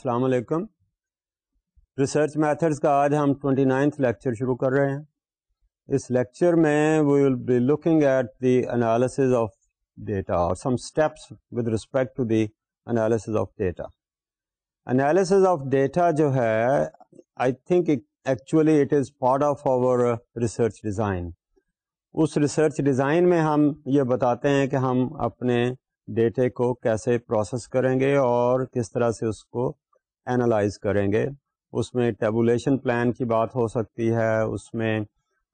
السلام علیکم research methods کا آج ہم 29th لیکچر شروع کر رہے ہیں اس لیکچر میں we will be looking at the analysis of data اور some steps with respect to the analysis of data analysis of data جو ہے I think actually it is part of our research design us research design میں ہم یہ بتاتے ہیں کہ ہم اپنے ڈیٹے کو کیسے پروسیس کریں گے اور کس طرح سے اس کو انالائز کریں گے اس میں ٹیبولیشن پلان کی بات ہو سکتی ہے اس میں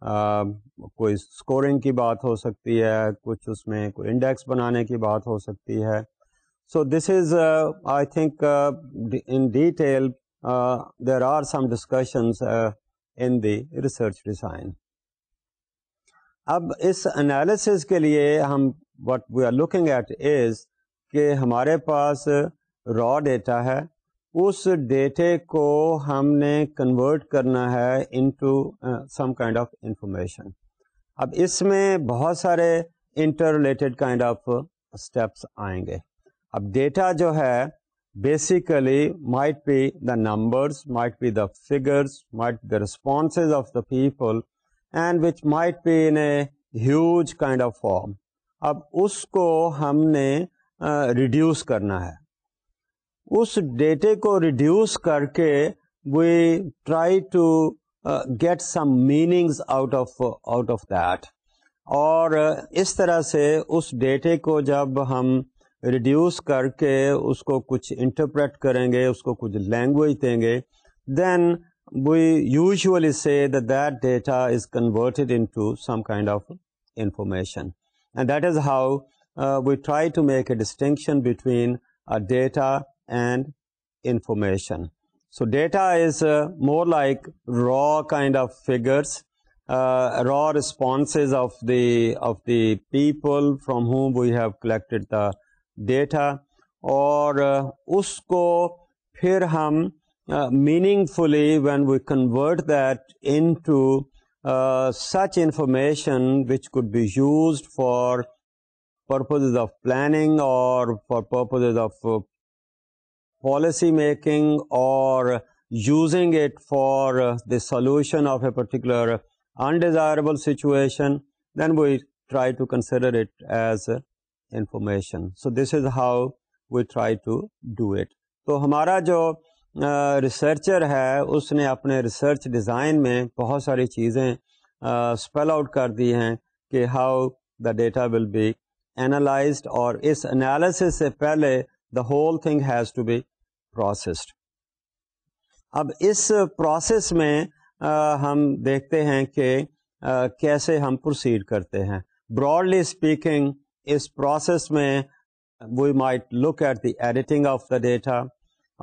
آ, کوئی اسکورنگ کی بات ہو سکتی ہے کچھ اس میں کوئی انڈیکس بنانے کی بات ہو سکتی ہے so this is I think in detail there are some discussions in the research design اب اس انالسز کے لیے ہم what we are looking at is کہ ہمارے پاس را ڈیٹا ہے اس ڈیٹے کو ہم نے کنورٹ کرنا ہے into some kind of information اب اس میں بہت سارے interrelated kind of steps آئیں گے اب ڈیٹا جو ہے basically might be the numbers might be the figures might the responses of the people and which might be in a huge kind of form اب اس کو ہم نے ریڈیوس uh, کرنا ہے اس ڈیٹے کو ریڈیوس کر کے we try to get some meanings out of out of that اور uh, اس طرح سے اس ڈیٹے کو جب ہم ریڈیوس کر کے اس کو کچھ انٹرپریٹ کریں گے اس کو کچھ لینگویج دیں گے then we usually say that data is converted into some kind of information and that is how we try to make a distinction between a data and information so data is more like raw kind of figures raw responses of the of the people from whom we have collected the data اور اس کو پھر ہم meaningfully when we convert that into such information which could be used for purpose of planning اور for purpose of policy making اور using it for the solution of a particular undesirable situation then we try to consider it as information so this is how we try to do it تو ہمارا جو researcher uh, ہے اس نے اپنے research design میں بہت ساری چیزیں اسپیل uh, آؤٹ کر دی ہیں کہ how the data will be analysed اور اس انالیسس سے پہلے the whole thing has to be processed اب اس پروسیس میں ہم دیکھتے ہیں کہ کیسے ہم پروسیڈ کرتے ہیں براڈلی اسپیکنگ اس پروسیس میں we might look at the editing of the data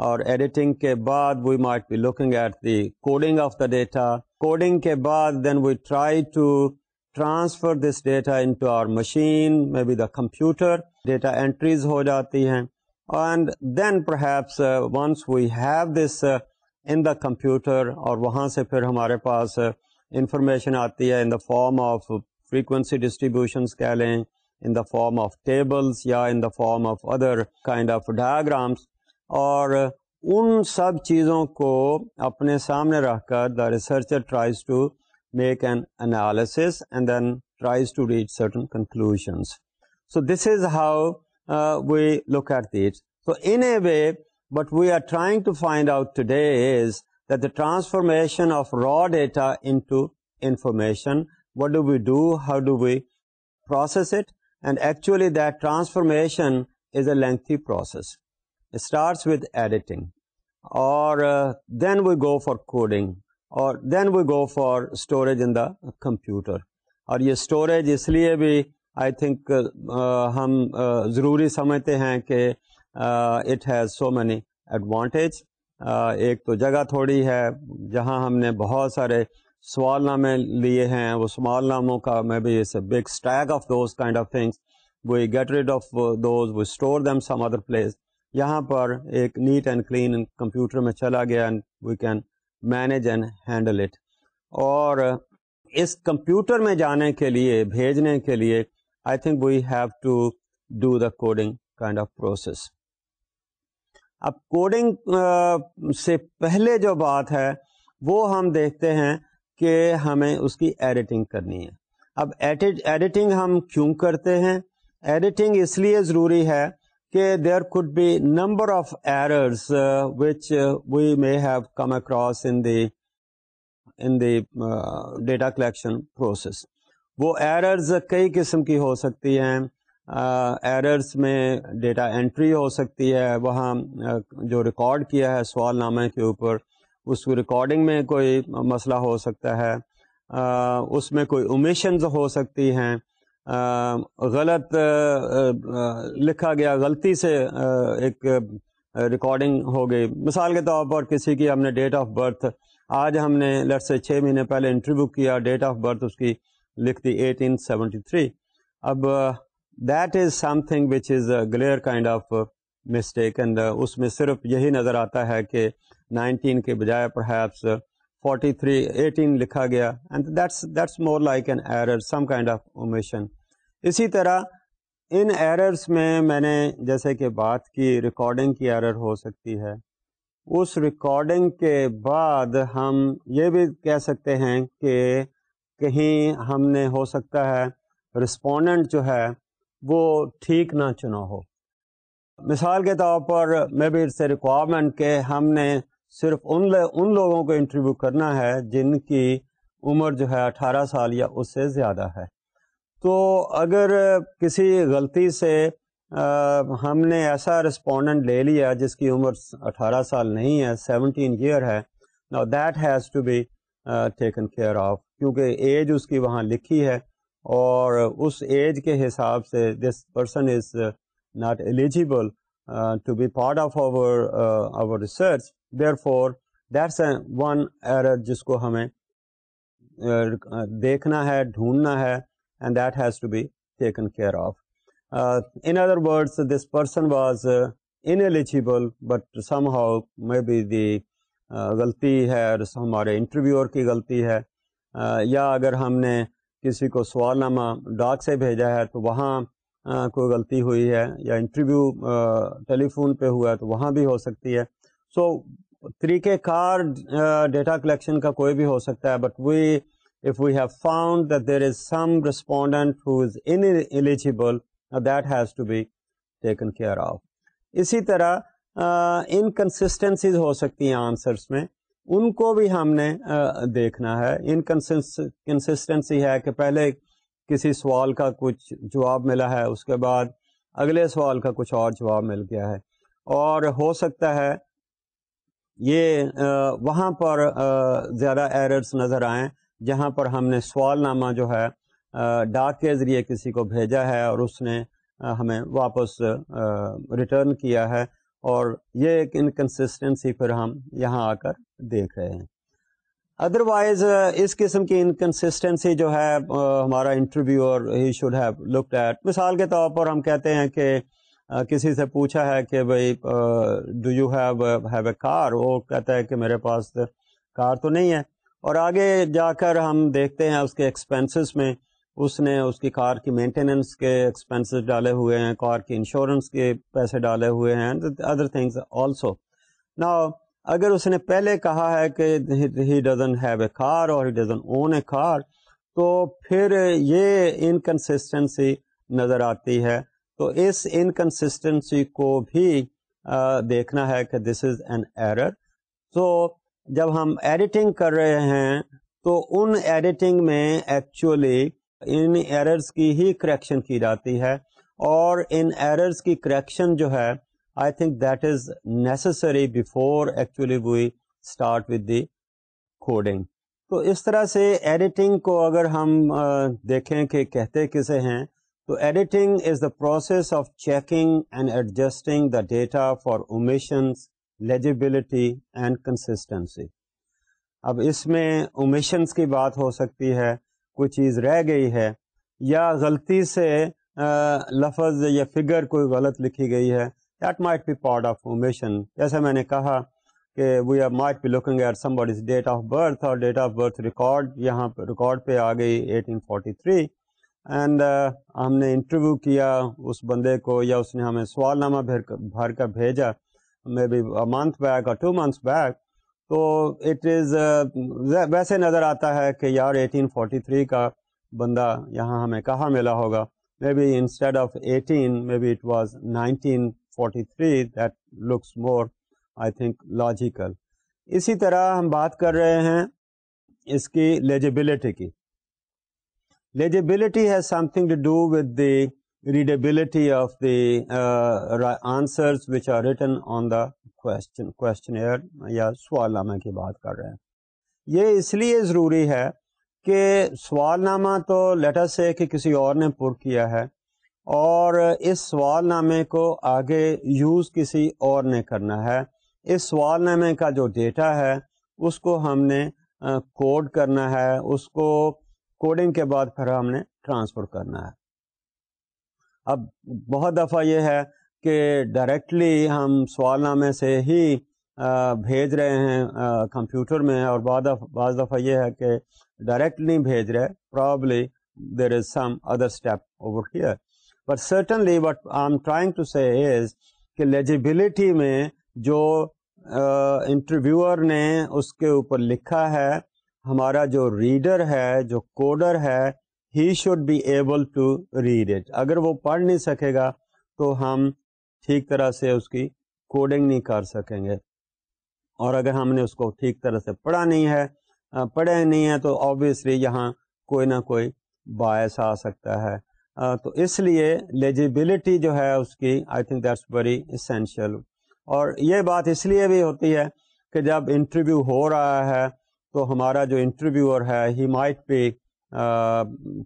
اور ایڈیٹنگ کے بعد we might be looking at the coding of the data coding کے بعد then we try to transfer this data into our machine maybe the computer data entries ہو جاتی ہیں and then perhaps once we have this in the computer اور وہاں سے پھر ہمارے پاس انفارمیشن آتی ہے in the form of frequency distributions کہہ لیں in the form of tables یا in the form of other kind of diagrams اور ان سب چیزوں کو اپنے سامنے رکھ کر the researcher tries to make an analysis and then tries to reach certain conclusion so this is how we look at that so in a way but we are trying to find out today is that the transformation of raw data into information what do we do how do we process it and actually transformation is a lengthy process starts with editing اور then we go for coding اور then we go for storage in the computer اور یہ storage اس لیے بھی I think uh, ہم uh, ضروری سمجھتے ہیں کہ it has so many advantage ایک تو جگہ تھوڑی ہے جہاں ہم نے بہت سارے سوال نامے لیے ہیں وہ سوال ناموں کا maybe big stack of those kind of things we get rid of those we store them some other place یہاں پر ایک نیٹ اینڈ کلین کمپیوٹر میں چلا گیا we can manage and handle it اور اس کمپیوٹر میں جانے کے لیے بھیجنے کے لیے I think we have to do the coding kind of process اب کوڈنگ سے پہلے جو بات ہے وہ ہم دیکھتے ہیں کہ ہمیں اس کی ایڈیٹنگ کرنی ہے اب ایڈیٹنگ ہم کیوں کرتے ہیں ایڈیٹنگ اس لیے ضروری ہے کہ there could be number of errors which we may have come across in in the the data collection process وہ ایررز کئی قسم کی ہو سکتی ہیں ایررز میں ڈیٹا انٹری ہو سکتی ہے وہاں جو ریکارڈ کیا ہے سوال نامے کے اوپر اس ریکارڈنگ میں کوئی مسئلہ ہو سکتا ہے اس میں کوئی امیشنز ہو سکتی ہیں غلط لکھا گیا غلطی سے ایک ریکارڈنگ ہو گئی مثال کے طور پر کسی کی ہم نے ڈیٹ آف برتھ آج ہم نے لٹ سے چھ مہینے پہلے انٹرویو کیا ڈیٹ آف برتھ اس کی لکھ دی ایٹین سیونٹی تھری اب that is something which is a glare kind of mistake and اس میں صرف یہی نظر آتا ہے کہ نائنٹین کے بجائے perhaps forty three eighteen لکھا گیا that's that's more like an error some kind of omission اسی طرح ان ایررس میں میں نے جیسے کہ بات کی ریکارڈنگ کی ایرر ہو سکتی ہے اس ریکارڈنگ کے بعد ہم یہ بھی کہہ سکتے ہیں کہ کہیں ہم نے ہو سکتا ہے رسپونڈنٹ جو ہے وہ ٹھیک نہ چنا ہو مثال کے طور پر میں بھی اس سے ریکوائرمنٹ کہ ہم نے صرف ان ان لوگوں کو انٹرویو کرنا ہے جن کی عمر جو ہے اٹھارہ سال یا اس سے زیادہ ہے تو اگر کسی غلطی سے ہم نے ایسا رسپونڈنٹ لے لیا جس کی عمر اٹھارہ سال نہیں ہے سیونٹین ایئر ہے that has to be taken care of کیونکہ ایج اس کی وہاں لکھی ہے اور اس ایج کے حساب سے this person is not eligible to be part of our our research therefore that's one error جس کو ہمیں uh, دیکھنا ہے ڈھونڈنا ہے and that has to be taken care of in other words this person was ineligible but somehow maybe the غلطی ہے ہمارے انٹرویوئر کی غلطی ہے یا اگر ہم نے کسی کو سوال نامہ ڈاک سے بھیجا ہے تو وہاں کوئی غلطی ہوئی ہے یا انٹرویو ٹیلی فون پہ ہوا ہے تو وہاں بھی ہو سکتی ہے سو طریقہ کار ڈیٹا کلیکشن کا کوئی بھی ہو سکتا ہے but we if we have found that there is some respondent ineligible that has to be taken care of اسی طرح انکنسسٹنسیز ہو سکتی ہیں آنسرس میں ان کو بھی ہم نے دیکھنا ہے انکنس ہے کہ پہلے کسی سوال کا کچھ جواب ملا ہے اس کے بعد اگلے سوال کا کچھ اور جواب مل گیا ہے اور ہو سکتا ہے یہ وہاں پر زیادہ ایررز نظر آئیں جہاں پر ہم نے سوال نامہ جو ہے ڈاک کے ذریعے کسی کو بھیجا ہے اور اس نے ہمیں واپس ریٹرن کیا ہے اور یہ ایک انکنسسٹنسی پھر ہم یہاں آ کر دیکھ رہے ہیں ادروائز اس قسم کی انکنسسٹنسی جو ہے ہمارا انٹرویو اور he should have looked at مثال کے طور پر ہم کہتے ہیں کہ کسی سے پوچھا ہے کہ بھائی do you have have a car وہ کہتا ہے کہ میرے پاس کار تو نہیں ہے اور آگے جا کر ہم دیکھتے ہیں اس کے ایکسپینسز میں اس نے اس کی کار کی مینٹیننس کے ایکسپینسز ڈالے ہوئے ہیں کار کے انشورنس کے پیسے ڈالے ہوئے ہیں ادر تھنگس آلسو نا اگر اس نے پہلے کہا ہے کہ he doesn't have a car اور he doesn't own a car تو پھر یہ انکنسسٹنسی نظر آتی ہے تو اس انکنسسٹنسی کو بھی دیکھنا ہے کہ دس از این ایرر تو جب ہم ایڈیٹنگ کر رہے ہیں تو ان ایڈیٹنگ میں ایکچولی ان ایررز کی ہی کریکشن کی جاتی ہے اور ان ایررز کی کریکشن جو ہے I think that is necessary before actually we start with the coding تو اس طرح سے ایڈیٹنگ کو اگر ہم دیکھیں کہ کہتے کسے ہیں تو editing is the process of checking and adjusting the data for omissions legibility and consistency اب اس میں اومیشنس کی بات ہو سکتی ہے کوئی چیز رہ گئی ہے یا غلطی سے لفظ یا فگر کوئی غلط لکھی گئی ہے that might be part of omission جیسے میں نے کہا کہ we are might be looking at some date of birth اور ڈیٹ آف برتھ ریکارڈ یہاں پہ ریکارڈ پہ آ گئی ایٹین فورٹی تھری اینڈ ہم نے انٹرویو کیا اس بندے کو یا اس نے ہمیں سوال نامہ بھر کر بھیجا مے بی منتھ بیک اور ٹو منتھس بیک تو اٹ از uh, ویسے نظر آتا ہے کہ یار 1843 کا بندہ یہاں ہمیں کہاں ملا ہوگا maybe instead of eighteen maybe it was nineteen forty three looks more I think logical اسی طرح ہم بات کر رہے ہیں اس کی لیجیبلٹی کی legibility has something to do with the readability of the which which are on on the questionnaire یا سوال نامہ کی بات کر رہے ہیں یہ اس لیے ضروری ہے کہ سوال نامہ تو لیٹر سے کہ کسی اور نے پر کیا ہے اور اس سوال نامے کو آگے یوز کسی اور نے کرنا ہے اس سوال نامے کا جو ڈیٹا ہے اس کو ہم نے کوڈ uh, کرنا ہے اس کو کوڈنگ کے بعد پھر ہم نے ٹرانسفر کرنا ہے اب بہت دفعہ یہ ہے کہ ڈائریکٹلی ہم سوال نامے سے ہی بھیج رہے ہیں کمپیوٹر میں اور بعض بعض دفعہ یہ ہے کہ ڈائریکٹ نہیں بھیج رہے probably there is some other step over here but certainly what I am trying to see is کہ لیجیبلٹی میں جو انٹرویوئر نے اس کے اوپر لکھا ہے ہمارا جو ریڈر ہے جو کوڈر ہے he should be able to read it اگر وہ پڑھ نہیں سکے گا تو ہم ٹھیک طرح سے اس کی کوڈنگ نہیں کر سکیں گے اور اگر ہم نے اس کو ٹھیک طرح سے پڑھا نہیں ہے پڑھے نہیں ہے تو آبویسلی یہاں کوئی نہ کوئی باعث آ سکتا ہے تو اس لیے لیجیبلٹی جو ہے اس کی I think that's very essential اور یہ بات اس لیے بھی ہوتی ہے کہ جب انٹرویو ہو رہا ہے تو ہمارا جو انٹرویوئر ہے he might might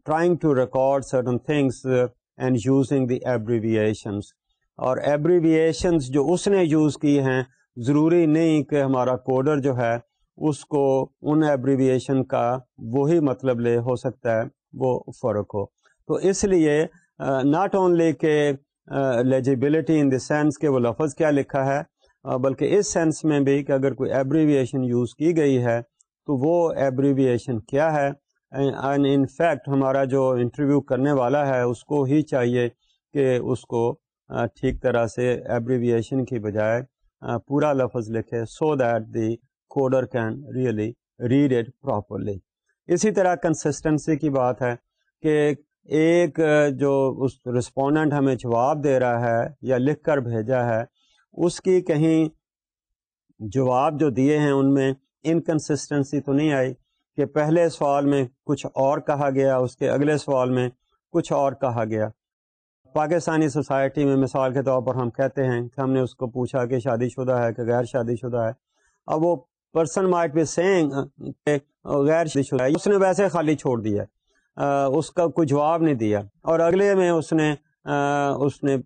trying to record certain things and using the abbreviations اور ایبریویشنس جو اس نے یوز کی ہیں ضروری نہیں کہ ہمارا کوڈر جو ہے اس کو ان ایبریویشن کا وہی مطلب لے ہو سکتا ہے وہ فرق ہو تو اس لیے ناٹ اونلی کہ لیجیبلٹی ان دی سینس کہ وہ لفظ کیا لکھا ہے بلکہ اس سینس میں بھی کہ اگر کوئی ایبریویشن یوز کی گئی ہے تو وہ ایبریویشن کیا ہے اینڈ ان فیکٹ ہمارا جو انٹرویو کرنے والا ہے اس کو ہی چاہیے کہ اس کو ٹھیک طرح سے ایبریویشن کی بجائے پورا لفظ لکھے so that the coder can really read it properly اسی طرح کنسسٹنسی کی بات ہے کہ ایک جو اس رسپونڈنٹ ہمیں جواب دے رہا ہے یا لکھ کر بھیجا ہے اس کی کہیں جواب جو دیے ہیں ان میں انکنسسٹنسی تو نہیں آئی کہ پہلے سوال میں کچھ اور کہا گیا اس کے اگلے سوال میں کچھ اور کہا گیا پاکستانی سوسائٹی میں مثال کے طور پر ہم کہتے ہیں کہ ہم نے اس کو پوچھا کہ شادی شدہ ہے کہ غیر شادی شدہ ہے اب وہ پرسن مائٹ سینگ کہ غیر شادی شدہ ہے اس نے ویسے خالی چھوڑ دیا اس کا کوئی جواب نہیں دیا اور اگلے میں اس نے اس نے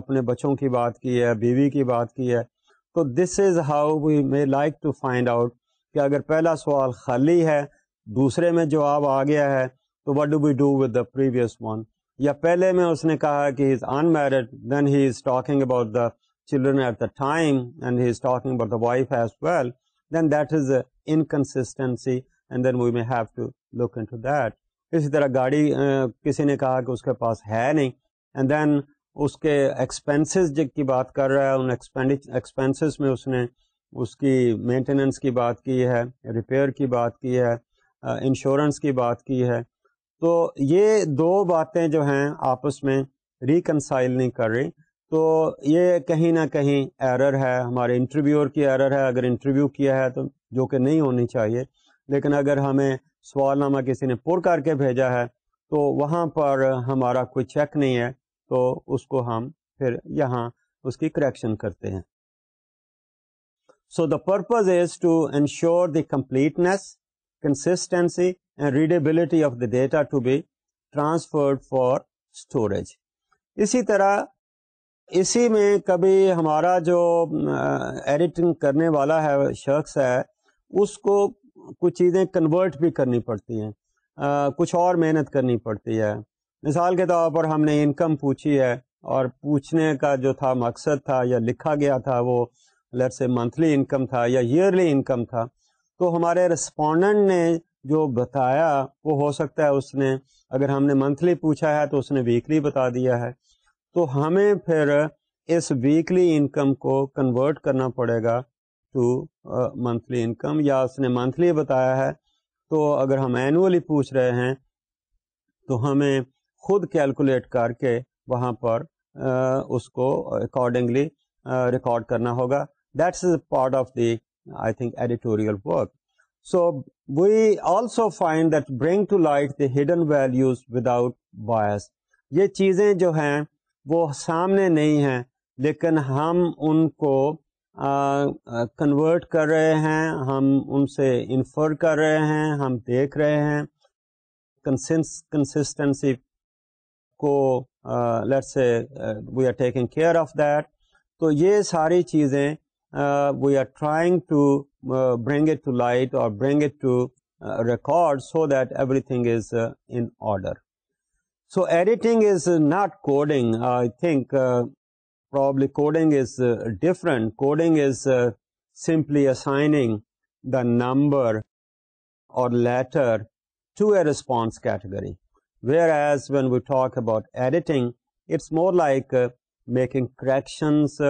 اپنے بچوں کی بات کی ہے بیوی کی بات کی ہے تو this is how we may like to find out کہ اگر پہلا سوال خالی ہے دوسرے میں جواب آ گیا ہے تو what do we do with the previous one یا پہلے میں اس نے کہا کہ he he is is unmarried then talking about the children at the time and he is talking about the wife as well then that is a inconsistency and then we may have to look into that اسی طرح گاڑی کسی نے کہا کہ اس کے پاس ہے نہیں اینڈ دین اس کے ایکسپینسز کی بات کر رہا ہے ان ایکسپینسز میں اس نے اس کی مینٹیننس کی بات کی ہے ریپیئر کی بات کی ہے انشورنس کی بات کی ہے تو یہ دو باتیں جو ہیں آپس میں ریکنسائل نہیں کر رہی تو یہ کہیں نہ کہیں ایرر ہے ہمارے انٹرویور کی ایرر ہے اگر انٹرویو کیا ہے تو جو کہ نہیں ہونی چاہیے لیکن اگر ہمیں سوال نامہ کسی نے پر کر کے بھیجا ہے تو وہاں پر ہمارا کوئی چیک نہیں ہے تو اس کو ہم پھر یہاں اس کی کریکشن کرتے ہیں so the purpose is to ensure the completeness consistency and readability of the data to be transferred for storage اسی طرح اسی میں کبھی ہمارا جو ایڈیٹنگ کرنے والا ہے شخص ہے اس کو کچھ چیزیں کنورٹ بھی کرنی پڑتی ہیں کچھ اور محنت کرنی پڑتی ہے مثال کے طور پر ہم نے انکم پوچھی ہے اور پوچھنے کا جو تھا مقصد تھا یا لکھا گیا تھا وہ منتھلی انکم تھا یا ایئرلی انکم تھا تو ہمارے رسپونڈنٹ نے جو بتایا وہ ہو سکتا ہے اس نے اگر ہم نے منتھلی پوچھا ہے تو اس نے ویکلی بتا دیا ہے تو ہمیں پھر اس ویکلی انکم کو کنورٹ کرنا پڑے گا ٹو منتھلی انکم یا اس نے منتھلی بتایا ہے تو اگر ہم اینولی پوچھ رہے ہیں تو ہمیں خود کیلکولیٹ کر کے وہاں پر uh, اس کو اکارڈنگلی ریکارڈ uh, کرنا ہوگا that is a part of the I think editorial work so we also find that bring to light the hidden values without boy یہ چیزیں جو ہیں وہ سامنے نہیں ہیں لیکن ہم ان کو کنورٹ کر رہے ہیں ہم ان سے انفر کر رہے ہیں ہم دیکھ رہے ہیں کنسٹنسی کوئی ٹیکنگ کیئر آف دیٹ تو یہ ساری چیزیں we are trying to uh, bring it to light or bring it to uh, record so that everything is uh, in order. So, editing is not coding. I think probably coding is different. Coding is simply assigning the number or letter to a response category, whereas when we talk about editing, it's more like making corrections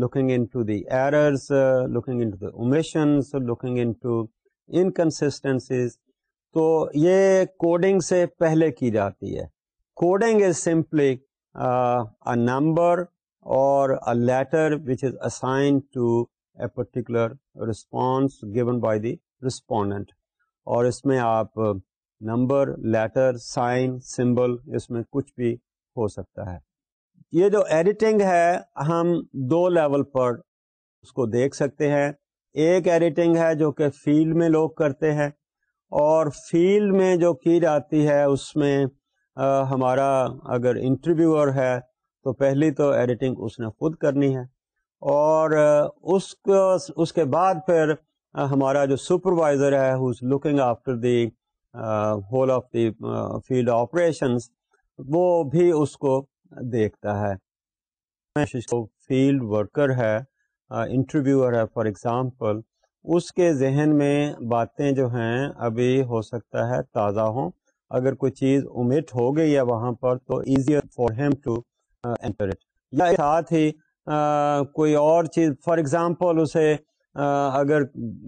looking into the errors looking into the omissions looking into inconsistencies تو یہ coding سے پہلے کی جاتی ہے coding is simply number اور letter which is assign to a particular response given by the respondent اور اس میں آپ نمبر لیٹر سائن سمبل اس میں کچھ بھی ہو سکتا ہے یہ جو ایڈیٹنگ ہے ہم دو لیول پر اس کو دیکھ سکتے ہیں ایک ایڈیٹنگ ہے جو کہ فیلڈ میں لوگ کرتے ہیں اور فیلڈ میں جو کی جاتی ہے اس میں ہمارا اگر انٹرویوئر ہے تو پہلی تو ایڈیٹنگ اس نے خود کرنی ہے اور اس کو اس کے بعد پھر ہمارا جو سپروائزر ہے looking after the whole of the field operations وہ بھی اس کو دیکھتا ہے فیلڈ ورکر ہے انٹرویوئر ہے فار ایگزامپل اس کے ذہن میں باتیں جو ہیں ابھی ہو سکتا ہے تازہ ہوں اگر کوئی چیز امیٹ ہو گئی ہے وہاں پر تو ایزیئر فار ہیم ٹو یا ساتھ ہی کوئی اور چیز فار ایگزامپل اسے اگر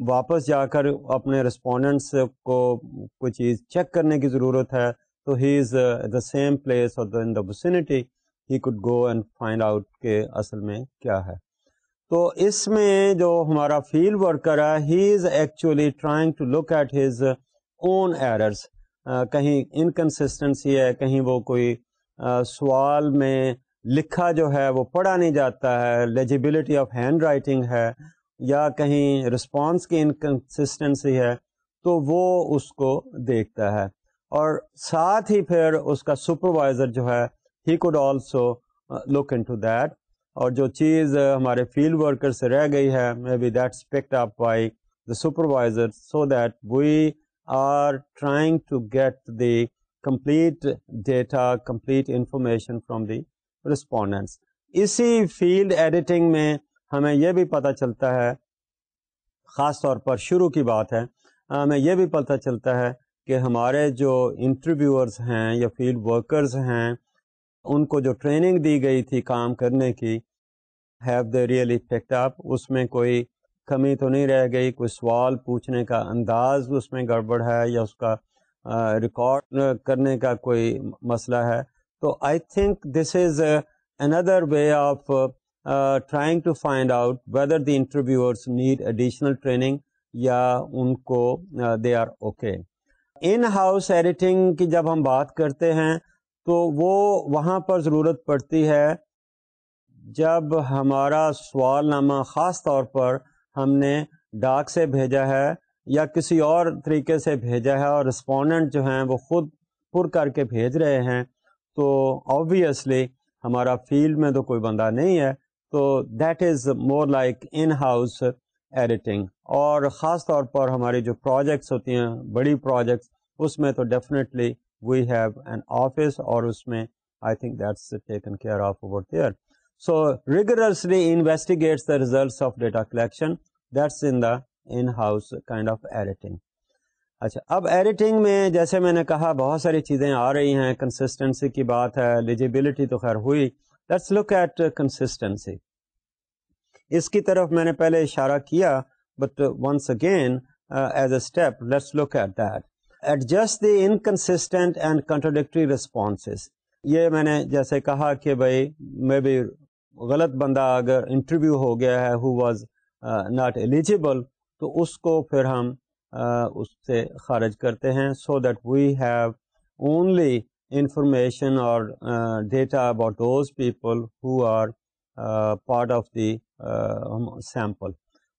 واپس جا کر اپنے رسپونڈنٹس کو کوئی چیز چیک کرنے کی ضرورت ہے تو he is the same place اور the in vicinity he could go and find out کے اصل میں کیا ہے تو اس میں جو ہمارا فیلڈ ورکر ہے he is actually trying to look at his own errors کہیں انکنسسٹنسی ہے کہیں وہ کوئی سوال میں لکھا جو ہے وہ پڑھا نہیں جاتا ہے لیجیبلٹی آف ہینڈ رائٹنگ ہے یا کہیں رسپانس کی انکنسسٹنسی ہے تو وہ اس کو دیکھتا ہے اور ساتھ ہی پھر اس کا سپروائزر جو ہے he could also look into that اور جو چیز uh, ہمارے فیلڈ ورکر سے رہ گئی ہے maybe that's picked up by the supervisor so that we are trying to get the complete data complete information from the respondents اسی field editing میں ہمیں یہ بھی پتہ چلتا ہے خاص طور پر شروع کی بات ہے ہمیں یہ بھی پتہ چلتا ہے کہ ہمارے جو انٹرویوئرس ہیں یا فیلڈ ورکرز ہیں ان کو جو ٹریننگ دی گئی تھی کام کرنے کی have the really take up اس میں کوئی کمی تو نہیں رہ گئی کوئی سوال پوچھنے کا انداز اس میں گڑبڑ ہے یا اس کا ریکارڈ کرنے کا کوئی مسئلہ ہے تو I think this is another way of trying to find out whether the interviewers need additional training یا ان کو they are okay in house editing کی جب ہم بات کرتے ہیں تو وہ وہاں پر ضرورت پڑتی ہے جب ہمارا سوال نامہ خاص طور پر ہم نے ڈاک سے بھیجا ہے یا کسی اور طریقے سے بھیجا ہے اور رسپونڈنٹ جو ہیں وہ خود پر کر کے بھیج رہے ہیں تو آبویسلی ہمارا فیلڈ میں تو کوئی بندہ نہیں ہے تو that is more like in house editing اور خاص طور پر ہماری جو پروجیکٹس ہوتی ہیں بڑی پروجیکٹس اس میں تو ڈیفینیٹلی ہیو این آفس اور اس میں اچھا، اب ایڈیٹنگ میں جیسے میں نے کہا بہت ساری چیزیں آ رہی ہیں کنسسٹنسی کی بات ہے ایلیجیبلٹی تو خیر ہوئی ایٹ کنسسٹنسی اس کی طرف میں نے پہلے اشارہ کیا but once again as a step let's look at that adjust the inconsistent and contradictory responses یہ میں نے جیسے کہا کہ بھائی میں بھی غلط بندہ اگر انٹرویو ہو گیا ہے ہو واز ناٹ ایلیجیبل تو اس کو پھر ہم اس سے خارج کرتے ہیں so that we have only information اور data about those people who are part of the sample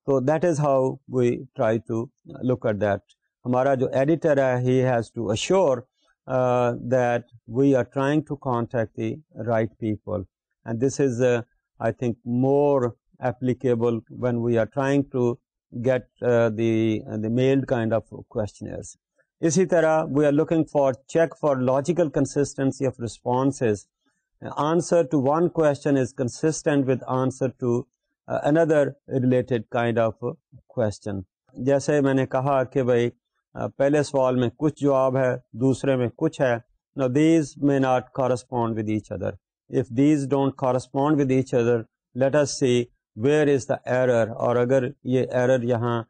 تو that is how we try to look at that ہمارا جو ایڈیٹر ہے he has to ensure that we are trying to contact the right people and this is I think more applicable when we are trying to get the mailed kind of questions اسی طرح we are looking for check for logical consistency of responses answer to one question is consistent with answer to another related kind of question جیسے میں نے کہا کہ بھائی پہلے سوال میں کچھ جواب ہے دوسرے میں کچھ ہے نا these may not correspond with each other if these don't correspond with each other let's see where is the error اور اگر یہ ایرر یہاں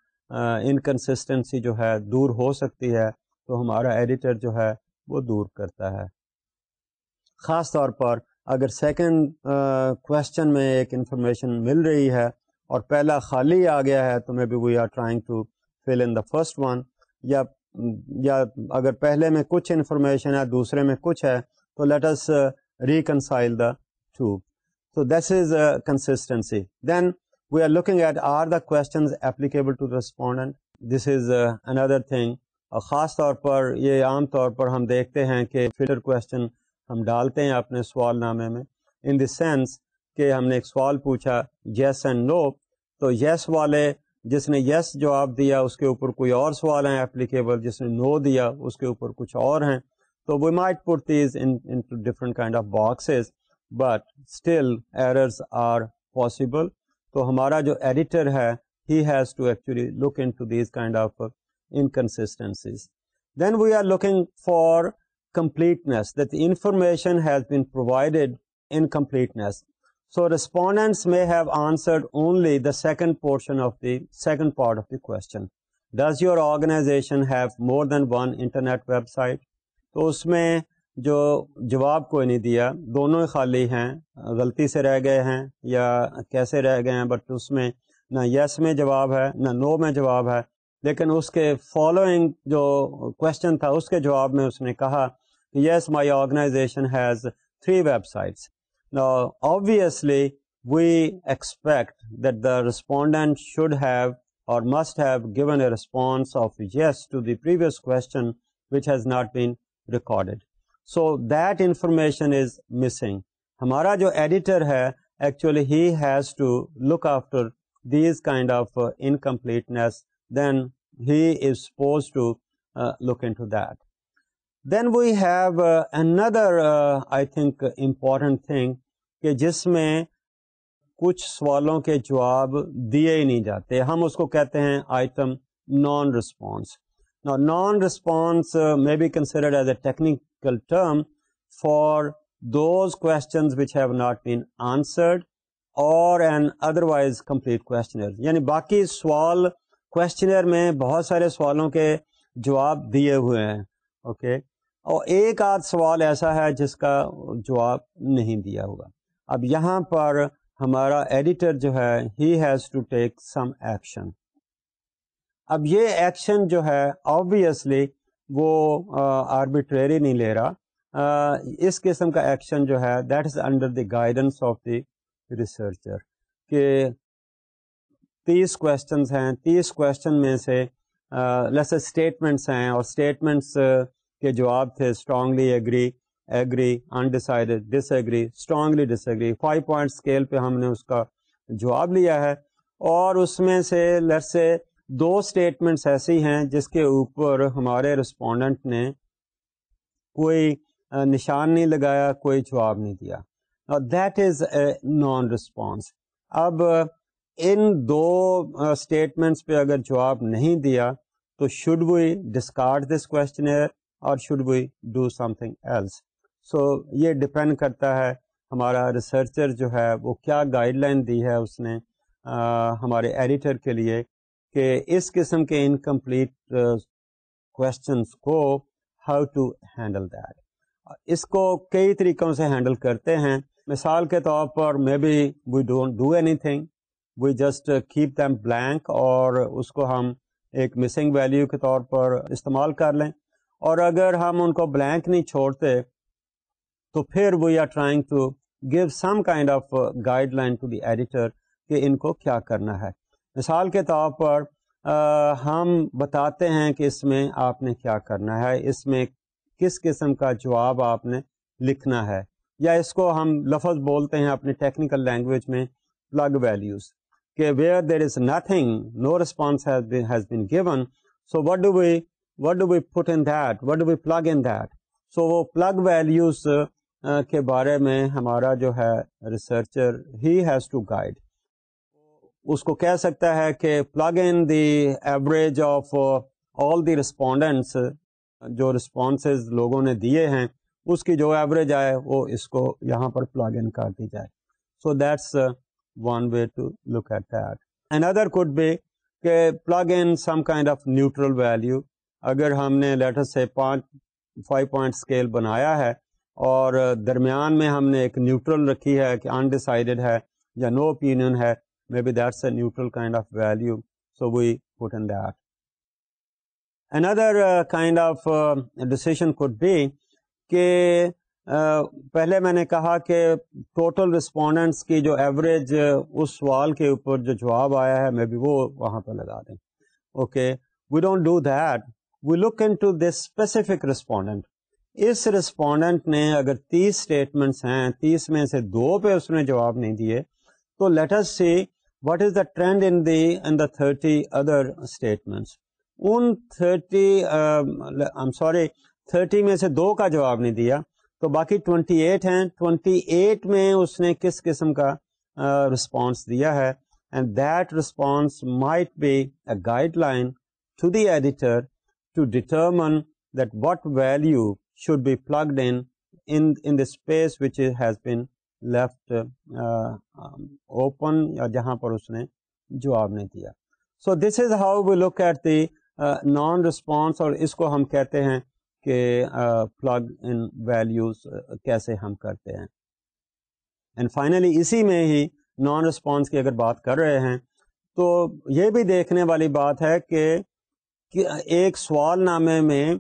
انکنسسٹنسی جو ہے دور ہو سکتی ہے تو ہمارا ایڈیٹر جو ہے وہ دور کرتا ہے خاص طور پر اگر سیکنڈ کوشچن میں ایک انفارمیشن مل رہی ہے اور پہلا خالی آ گیا ہے تو maybe we are trying to fill in the first one یا یا اگر پہلے میں کچھ انفارمیشن ہے دوسرے میں کچھ ہے تو let reconcile the two so this is then we are are looking at the questions to respondent this is another thing اور خاص طور پر یہ عام طور پر ہم دیکھتے ہیں کہ فلٹر کوشچن ہم ڈالتے ہیں اپنے سوال نامے میں ان دا سینس کہ ہم نے ایک سوال پوچھا یس اینڈ نو تو یس yes والے جس نے یس جواب دیا اس کے اوپر کوئی اور سوال ہیں اپلیکیبل جس نے نو دیا اس کے اوپر کچھ اور ہیں تو we might put these different kind of boxes but still errors are possible تو ہمارا جو ایڈیٹر ہے he has to actually look into these kind of inconsistencies then we are looking for completeness that information has been provided in completeness so only the second portion of the second part of the question does your organization have more than one internet web site تو اس میں جو جواب کوئی نہیں دیا دونوں ہی خالی ہیں غلطی سے رہ گئے ہیں یا کیسے رہ گئے ہیں بٹ اس میں نہ یس yes میں جواب ہے نہ نو no میں جواب ہے لیکن اس کے فالوئنگ جو کوشچن تھا اس کے جواب میں اس نے کہا کہ yes my organization has three web sites respondent should have or must have given a response of yes to this commission is missing ہمارا جو ایڈیٹر ہے look after these kind of incompleteness then he is supposed to look into then we've another important thing کہ جس میں کچھ سوالوں کے جواب دیے ہی نہیں جاتے ہم اس کو کہتے ہیں item non response non response may be considered as a technical term for those questions which have not been answered اور an otherwise complete questionnaire یعنی باقی سوال کوشچنر میں بہت سارے سوالوں کے جواب دیے ہوئے ہیں اوکے okay. اور ایک آدھ سوال ایسا ہے جس کا جواب نہیں دیا ہوا اب یہاں پر ہمارا ایڈیٹر جو ہے he has to take some action اب یہ ایکشن جو ہے آبویسلی وہ آربیٹریری نہیں لے رہا اس قسم کا ایکشن جو ہے that is under the guidance of the researcher کہ تیس کوشچنس ہیں تیس کوشچن میں سے لیسے اسٹیٹمنٹس ہیں اور اسٹیٹمنٹس کے جواب تھے strongly agree agree undecided disagree strongly disagree five point scale پہ ہم نے اس کا جواب لیا ہے اور اس میں سے لر سے دو اسٹیٹمنٹس ایسی ہیں جس کے اوپر ہمارے رسپونڈنٹ نے کوئی نشان نہیں لگایا کوئی جواب نہیں دیا that is a non response اب ان دو اسٹیٹمنٹس پہ اگر جواب نہیں دیا تو should we discard this or should we do something else so یہ ڈپینڈ کرتا ہے ہمارا ریسرچر جو ہے وہ کیا گائیڈ لائن دی ہے اس نے ہمارے ایڈیٹر کے لیے کہ اس قسم کے انکمپلیٹ کوشچنس کو ہاؤ ٹو ہینڈل دیٹ اس کو کئی طریقوں سے ہینڈل کرتے ہیں مثال کے طور پر maybe we don't do anything we just keep them blank اور اس کو ہم ایک مسنگ ویلیو کے طور پر استعمال کر لیں اور اگر ہم ان کو بلینک نہیں چھوڑتے تو پھر we are trying to give some kind of guideline to the editor کہ ان کو کیا کرنا ہے مثال کے طور پر ہم بتاتے ہیں کہ اس میں آپ نے کیا کرنا ہے اس میں کس قسم کا جواب آپ نے لکھنا ہے یا اس کو ہم لفظ بولتے ہیں اپنے ٹیکنیکل لینگویج میں پلگ ویلیوز کہ where there is nothing no response been given so what do we what do we put in that what do we plug in that so وہ پلگ ویلیوز کے بارے میں ہمارا جو ہے researcher he has to guide اس کو کہہ سکتا ہے کہ plug in the average of all the respondents جو رسپانسز لوگوں نے دیے ہیں اس کی جو ایوریج آئے وہ اس کو یہاں پر پلگ ان کر دی جائے so that's one way to look at that and other could be کہ plug in some kind of neutral value اگر ہم نے لیٹر سے پانچ فائیو پوائنٹ اسکیل بنایا ہے اور درمیان میں ہم نے ایک نیوٹرل رکھی ہے کہ انڈیسائڈیڈ ہے یا نو اوپینین ہے maybe that's a neutral kind of value so we in that another kind of decision could be uh, پہلے میں نے کہا کہ ٹوٹل رسپونڈنٹس کی جو ایوریج uh, اس سوال کے اوپر جو جواب آیا ہے میں بھی وہاں پہ لگا دیں okay we don't do that we look into this specific respondent us respondent نے اگر تیس اسٹیٹمنٹس ہیں تیس میں سے دو پہ اس نے جواب نہیں دیے تو let's see what is the trend in in the the thirty other statements in thirty sorry thirty میں سے دو کا جواب نہیں دیا تو باقی ٹوینٹی ایٹ ہیں ٹوینٹی ایٹ میں اس نے کس قسم کا رسپانس uh, دیا ہے and that response might be a guideline to the editor to determine that what value should be plugged in the space which has been left open یا جہاں پر اس نے جواب نہیں دیا so this is how we look at the non response اور اس کو ہم کہتے ہیں کہ پلگ ان ویلیوز کیسے ہم کرتے ہیں اینڈ فائنلی اسی میں ہی نان رسپانس کی اگر بات کر رہے ہیں تو یہ بھی دیکھنے والی بات ہے کہ ایک سوال نامے میں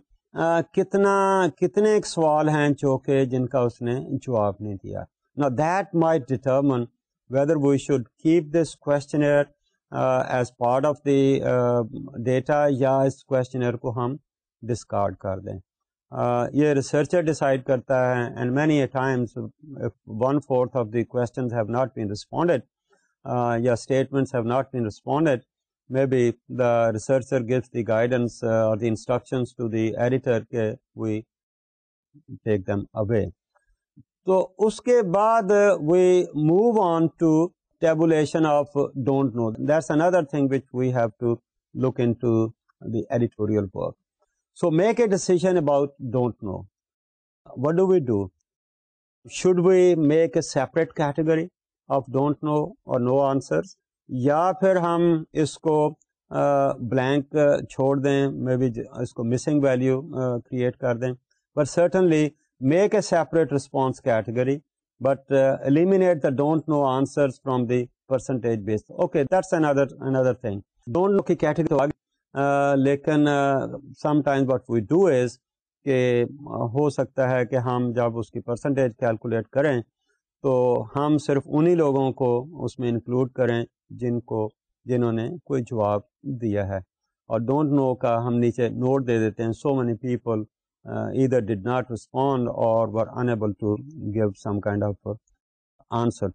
کتنا کتنے ایک سوال ہیں جو کہ جن کا اس نے جواب نہیں دیا نا that may determine whether we should keep this questionnaire as part of the data یا اس کو ہم ڈسکارڈ کر دیں یہ ریسرچر ڈیسائڈ کرتا ہے and many times one fourth of the questions have not been responded یا statements have not been responded maybe researcher gives the guidance away تو اس کے بعد move to tabulation editorial so make a decision about don't know what do we do should be make a separate category of don't know or no answer یا پھر ہم اس کو blank چھوڑ دیں مے بی اس کو مسنگ ویلیو کریٹ کر دیں but certainly make a separate response category but eliminate the don't know answer from the percentage base okay that's another thing don't know کی کیٹیگری تو لیکن سم وی ڈو از کہ ہو سکتا ہے کہ ہم جب اس کی پرسنٹیج کیلکولیٹ کریں تو ہم صرف انہی لوگوں کو اس میں انکلوڈ کریں جن کو جنہوں نے کوئی جواب دیا ہے اور ڈونٹ نو کا ہم نیچے نوٹ دے دیتے ہیں سو مینی پیپل ادھر did not respond or were unable to to give some kind of answer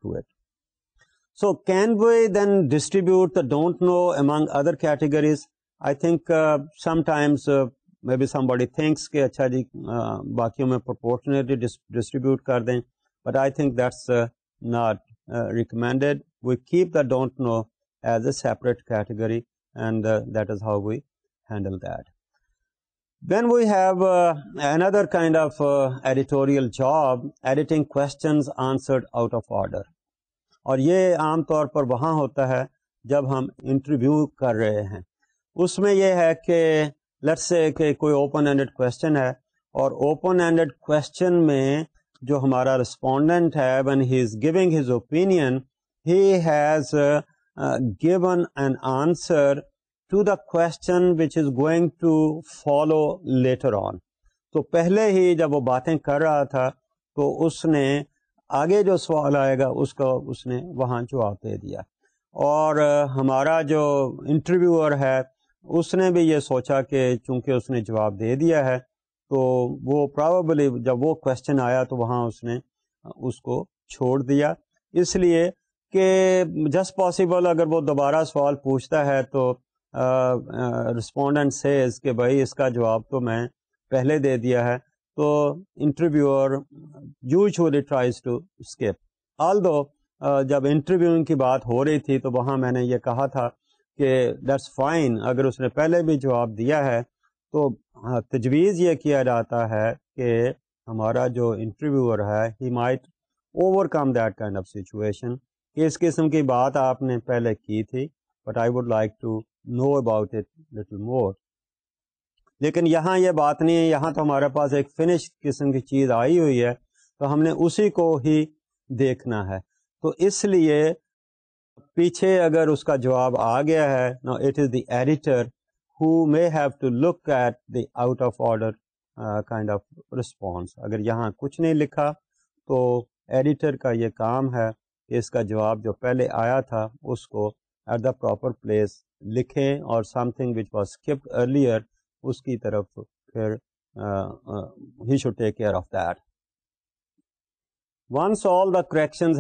so can we then distribute the don't know among other categories I think sometimes maybe somebody thinks کے اچھا جی باقیوں میں پرپورچونی distribute کر دیں but I think that's not recommended we don't know as a how handle kind of editorial job editing out of order اور یہ عام طور پر وہاں ہوتا ہے جب ہم انٹرویو کر رہے ہیں اس میں یہ ہے کہ لٹ سے کوئی اوپن ہینڈیڈ کو اوپن ہینڈیڈ کو جو ہمارا ریسپونڈنٹ ہے has given answer to the question which is going to follow later on تو پہلے ہی جب وہ باتیں کر رہا تھا تو اس نے آگے جو سوال آئے گا اس کا اس نے وہاں جواب دے دیا اور ہمارا جو انٹرویور ہے اس نے بھی یہ سوچا کہ چونکہ اس نے جواب دے دیا ہے تو وہ پروبلی جب وہ کوشچن آیا تو وہاں اس نے اس کو چھوڑ دیا اس لیے کہ جسٹ پاسبل اگر وہ دوبارہ سوال پوچھتا ہے تو رسپونڈنٹ سے اس کے بھائی اس کا جواب تو میں پہلے دے دیا ہے تو interview tries to tries to دو جب انٹرویو کی بات ہو رہی تھی تو وہاں میں نے یہ کہا تھا کہ دیٹس فائن اگر اس نے پہلے بھی جواب دیا ہے تو تجویز یہ کیا جاتا ہے کہ ہمارا جو انٹرویوئر ہے he might overcome that kind of situation اس قسم کی بات آپ نے پہلے کی تھی but I would like to know about it little more لیکن یہاں یہ بات نہیں ہے یہاں تو ہمارے پاس ایک فنش قسم کی چیز آئی ہوئی ہے تو ہم نے اسی کو ہی دیکھنا ہے تو اس لیے پیچھے اگر اس کا جواب آ گیا ہے it is the editor who may have to look at the out of order kind of response اگر یہاں کچھ نہیں لکھا تو ایڈیٹر کا یہ کام ہے اس کا جواب جو پہلے آیا تھا اس کو ایٹ دا پراپر پلیس لکھیں اور something which skipped earlier اس کی طرف پھر he should take care of that once all the correction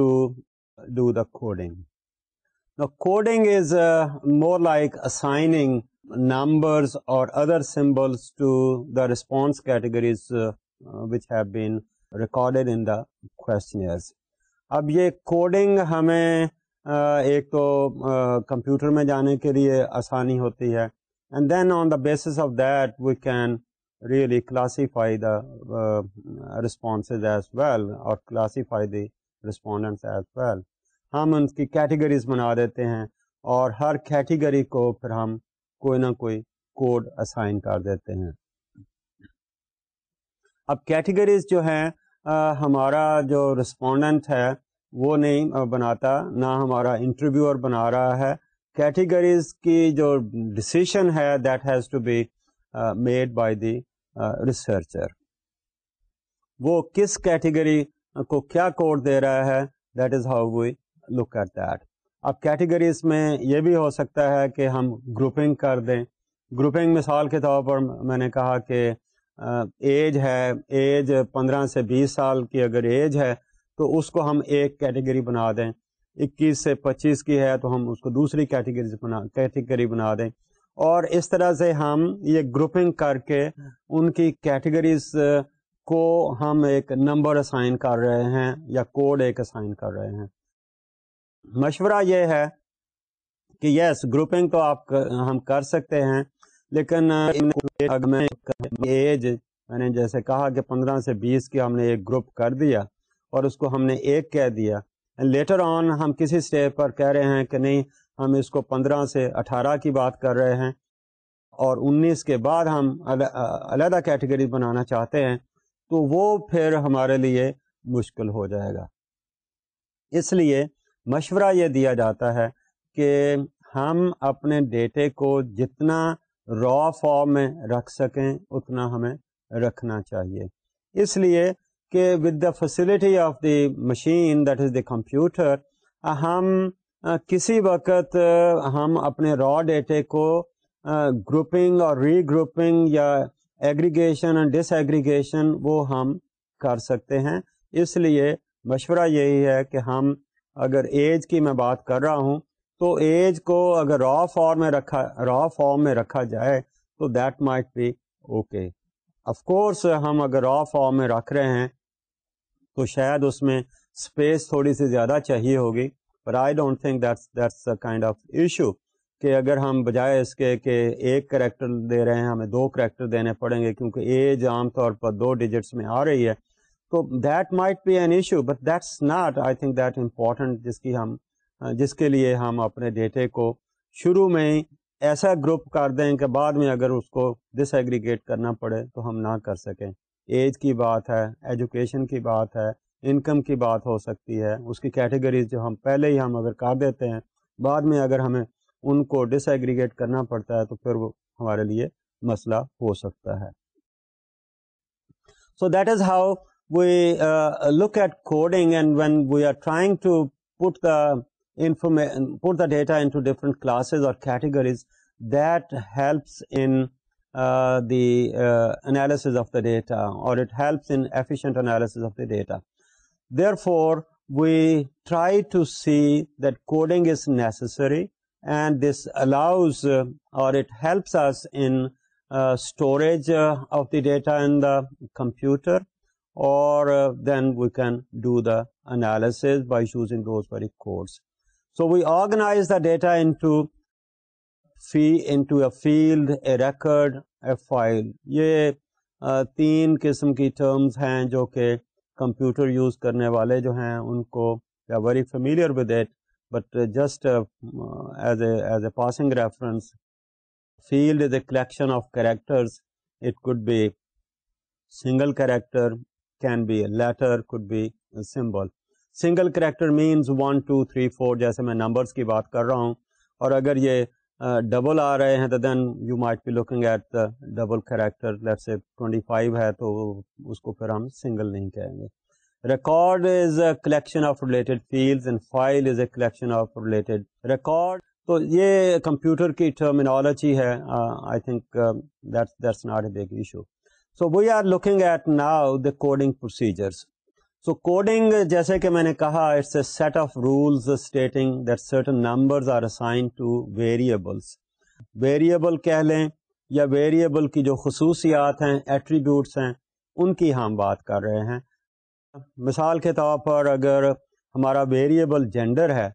or coding is more like assigning numbers or other symbols to the response categories which have been recorded in the questionnaires اب یہ coding ہمیں uh, ایک تو uh, computer میں جانے کے لیے آسانی ہوتی ہے and then on the basis of that we can really classify the responses as well or classify the respondents as well ہم ان کی کیٹیگریز بنا دیتے ہیں اور ہر کیٹیگری کو پھر ہم کوئی نہ کوئی کوڈ اسائن کر دیتے ہیں اب کیٹیگریز جو ہیں ہمارا جو رسپونڈنٹ ہے وہ نہیں بناتا نہ ہمارا انٹرویوئر بنا رہا ہے کیٹیگریز کی جو ڈسیشن ہے that has to be made by the researcher وہ کس کیٹیگری کو کیا کوڈ دے رہا ہے that is how we look at that اب کیٹیگریز میں یہ بھی ہو سکتا ہے کہ ہم گروپنگ کر دیں گروپنگ مثال کے طور پر میں نے کہا کہ ایج ہے ایج پندرہ سے بیس سال کی اگر ایج ہے تو اس کو ہم ایک کیٹیگری بنا دیں اکیس سے پچیس کی ہے تو ہم اس کو دوسری کیٹیگریز بنا کیٹیگری بنا دیں اور اس طرح سے ہم یہ گروپنگ کر کے ان کی کیٹیگریز کو ہم ایک نمبر اسائن کر رہے ہیں یا کوڈ ایک اسائن کر رہے ہیں مشورہ یہ ہے کہ یس گروپنگ تو آپ ہم کر سکتے ہیں لیکن ایج میں نے یعنی جیسے کہا کہ پندرہ سے بیس کی ہم نے ایک گروپ کر دیا اور اس کو ہم نے ایک کہہ دیا لیٹر آن ہم کسی اسٹیج پر کہہ رہے ہیں کہ نہیں ہم اس کو پندرہ سے اٹھارہ کی بات کر رہے ہیں اور انیس کے بعد ہم علیحدہ کیٹیگری بنانا چاہتے ہیں تو وہ پھر ہمارے لیے مشکل ہو جائے گا اس لیے مشورہ یہ دیا جاتا ہے کہ ہم اپنے ڈیٹے کو جتنا را فارم میں رکھ سکیں اتنا ہمیں رکھنا چاہیے اس لیے کہ with the facility of the machine that is the computer ہم کسی وقت ہم اپنے را ڈیٹے کو گروپنگ اور ری گروپنگ یا ایگریگیشن ڈس ایگریگیشن وہ ہم کر سکتے ہیں اس لیے مشورہ یہی ہے کہ ہم اگر ایج کی میں بات کر رہا ہوں تو ایج کو اگر را فارم میں رکھا را فارم میں رکھا جائے تو that might be okay course ہم اگر را فارم میں رکھ رہے ہیں تو شاید اس میں اسپیس تھوڑی سی زیادہ چاہیے ہوگی پر I don't think that's that's a kind of issue کہ اگر ہم بجائے اس کے کہ ایک کریکٹر دے رہے ہیں ہمیں دو کریکٹر دینے پڑیں گے کیونکہ ایج عام طور پر دو ڈیجٹس میں آ رہی ہے تو that might be an issue but that's not I think that important جس کی ہم جس کے لیے ہم اپنے ڈیٹے کو شروع میں ہی ایسا گروپ کر دیں کہ بعد میں اگر اس کو ڈس ایگریگیٹ کرنا پڑے تو ہم نہ کر سکیں ایج کی بات ہے ایجوکیشن کی بات ہے انکم کی بات ہو سکتی ہے اس کی کیٹیگریز جو ہم پہلے ہی ہم اگر کر دیتے ہیں بعد میں اگر ہمیں ان کو ڈس ایگریگیٹ کرنا پڑتا ہے تو پھر وہ ہمارے لیے مسئلہ ہو سکتا ہے so that is how we uh, look at coding, and when we are trying to put the information, put the data into different classes or categories, that helps in uh, the uh, analysis of the data, or it helps in efficient analysis of the data. Therefore, we try to see that coding is necessary, and this allows or it helps us in storage of the data in the computer, یہ uh, uh, تین قسم کی ہیں جو کہ computer use کرنے والے جو ہیں ان کو are very familiar with it but just as as a a passing reference field is a collection of characters it could be single character can be symbol single means one two three four جیسے میں کو پھر ہم single نہیں کہیں گے record is a collection کی terminology ہے so we are looking at now the coding procedures so coding جیسے کہ میں نے کہا it's a set of rules stating that certain numbers are assign to variables variable کہہ لیں یا ویریبل کی جو خصوصیات ہیں ایٹریبیوٹس ہیں ان کی ہم بات کر رہے ہیں مثال کے طور پر اگر ہمارا ویریبل جینڈر ہے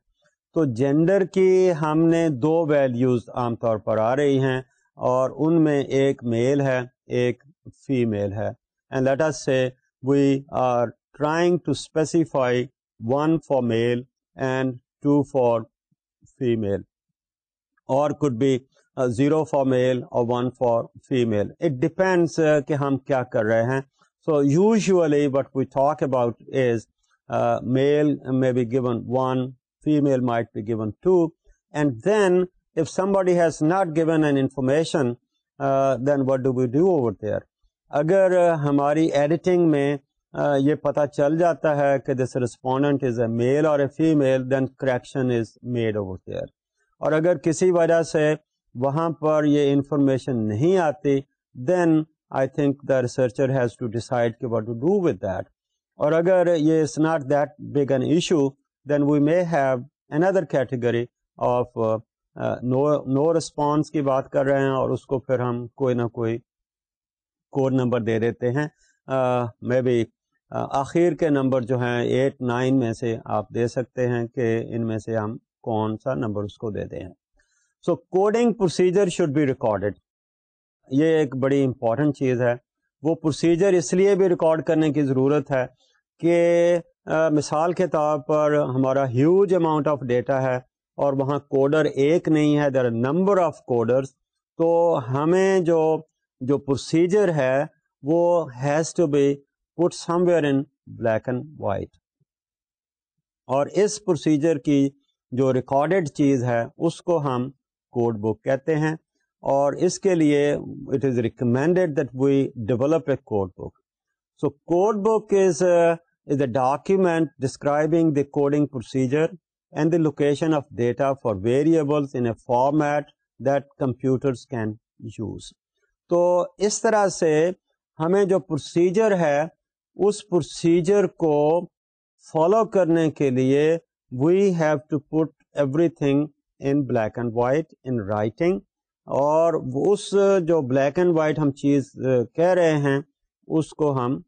تو جینڈر کی ہم نے دو ویلیوز عام طور پر آ رہی ہیں اور ان میں ایک میل ہے ایک فیمیل ہے and let let's say we are trying to specify one for male and two for female or could be zero for male or one for female it depends کہ ہم کیا کر رہے ہیں so usually but we talk about as male may be given one female might be given two and then if somebody has not given an information then what do we do over there اگر ہماری editing میں یہ پتہ چل جاتا ہے کہ this respondent is a male or a female then correction is made over here or اگر کسی وجہ سے وہاں پر یہ انفارمیشن نہیں آتی then I think the researcher has to decide کہ واٹ دیٹ اور اگر یہ is not that big an issue then we may have an other category of no response کی بات کر رہے ہیں اور اس کو پھر ہم کوئی نہ کوئی کوڈ نمبر دے دیتے ہیں میں بھی آخر کے نمبر جو ہیں ایٹ نائن میں سے آپ دے سکتے ہیں کہ ان میں سے ہم کون سا نمبر اس کو دے ہیں so coding procedure should be recorded یہ ایک بڑی امپورٹنٹ چیز ہے وہ پروسیجر اس لیے بھی ریکارڈ کرنے کی ضرورت ہے کہ مثال کے طور پر ہمارا ہیوج اماؤنٹ آف ڈیٹا ہے اور وہاں کوڈر ایک نہیں ہے دیر نمبر آف کوڈرس تو ہمیں جو جو پروسیجر ہے وہ has to be put somewhere in black and white اور اس پروسیجر کی جو ریکارڈڈ چیز ہے اس کو ہم کوڈ بک کہتے ہیں اور اس کے لیے it is recommended that we develop a code book so code book is is a document describing the coding procedure and the location of data for variables in a format that computers can use تو اس طرح سے ہمیں جو procedure ہے اس procedure کو follow کرنے کے لیے we have to put everything in black and white in writing اور اس جو بلیک اینڈ وائٹ ہم چیز کہہ رہے ہیں اس کو ہم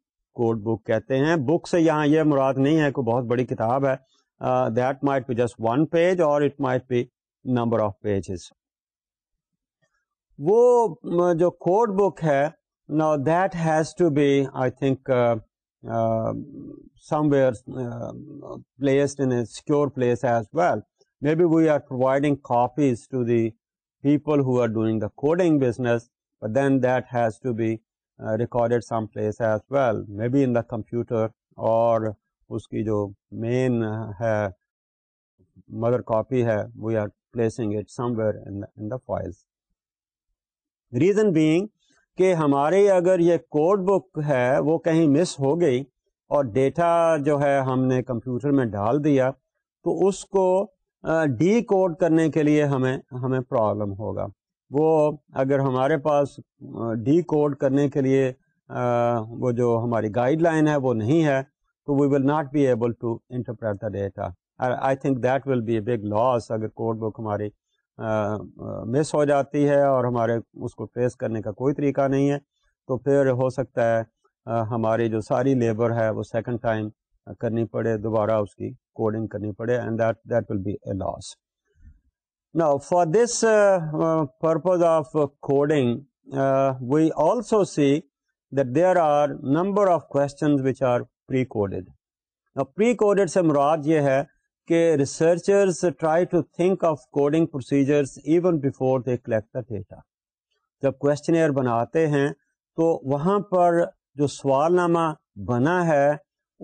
کوڈ بک کہتے ہیں بک سے یہاں یہ مراد نہیں ہے کوئی بہت بڑی کتاب ہے that might be just one page اور it might be number of pages وہ جو کوڈ بک ہے نا that has to be I think somewhere placed in secure place as well may be we are providing copies to the people who are doing the coding business then that has to be recorded some place as well may be in the computer اور اس کی جو main ہے mother copy ہے we are placing it somewhere in the files reason being کہ ہمارے اگر یہ کوڈ بک ہے وہ کہیں مس ہو گئی اور ڈیٹا جو ہے ہم نے کمپیوٹر میں ڈال دیا تو اس کو ڈی کوڈ کرنے کے لیے ہمیں ہمیں پرابلم ہوگا وہ اگر ہمارے پاس ڈی کوڈ کرنے کے لیے وہ جو ہماری گائیڈ لائن ہے وہ نہیں ہے تو we will not be able to interpret the data I think that will be a big loss اگر کوڈ بک ہماری مس ہو جاتی ہے اور ہمارے اس کو فیس کرنے کا کوئی طریقہ نہیں ہے تو پھر ہو سکتا ہے ہماری جو ساری لیبر ہے وہ سیکنڈ ٹائم کرنی پڑے دوبارہ اس کی کوڈنگ کرنی پڑے and that that will be a loss نا for this purpose of coding we also see that there are number of questions which are pre coded pre coded سے مراد یہ ہے کہ researchers try to think of coding procedures even before they collect the data جب questionnaire بناتے ہیں تو وہاں پر جو سوال نامہ بنا ہے